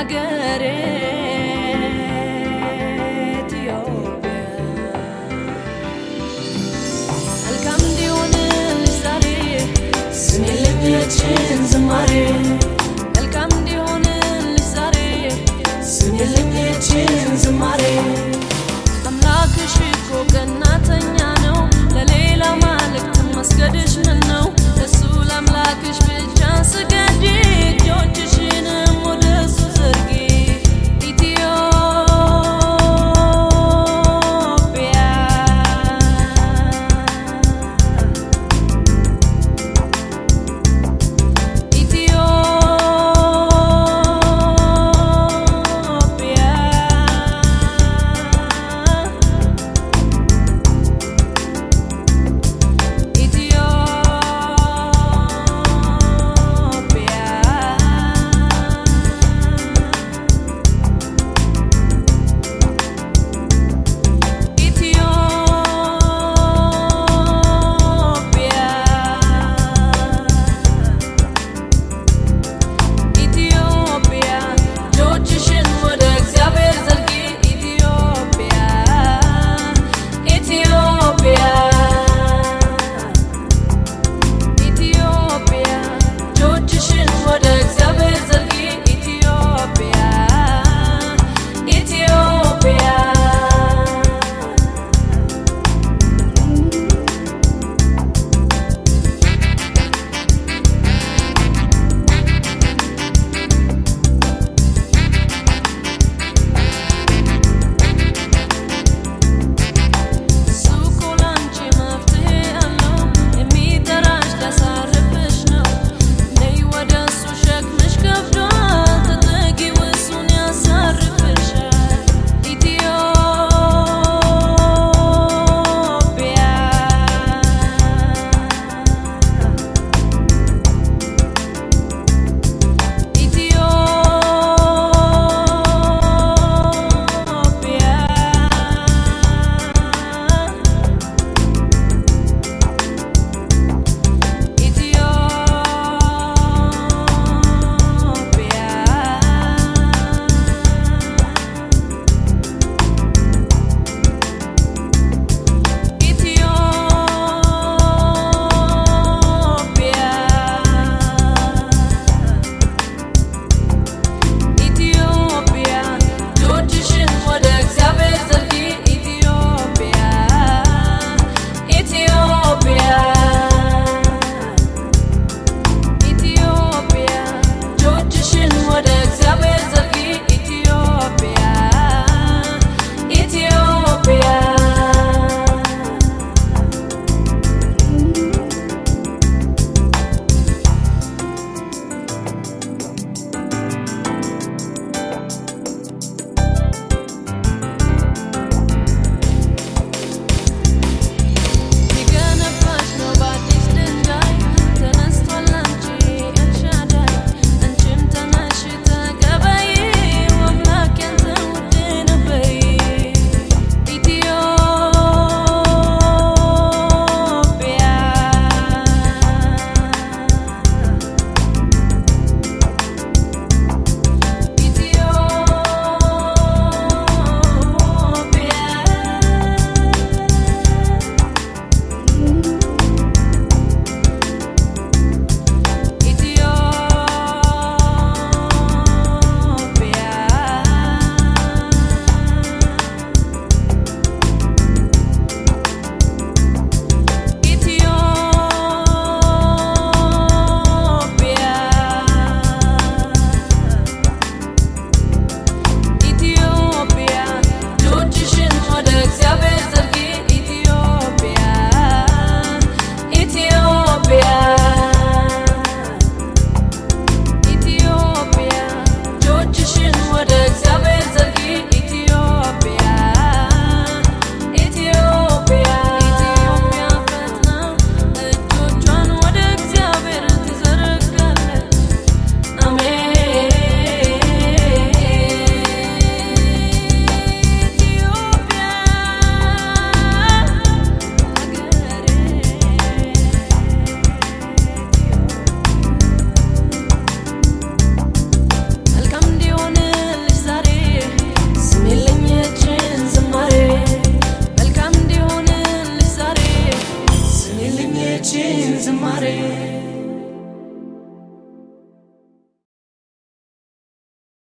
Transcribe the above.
አገሬ ኢትዮጵያ። መልካም እንዲሆንልሽ ዛሬ ስሜ ልቤችን ዝማሬ። መልካም እንዲሆንልሽ ዛሬ ስሜ ልቤችን ዝማሬ።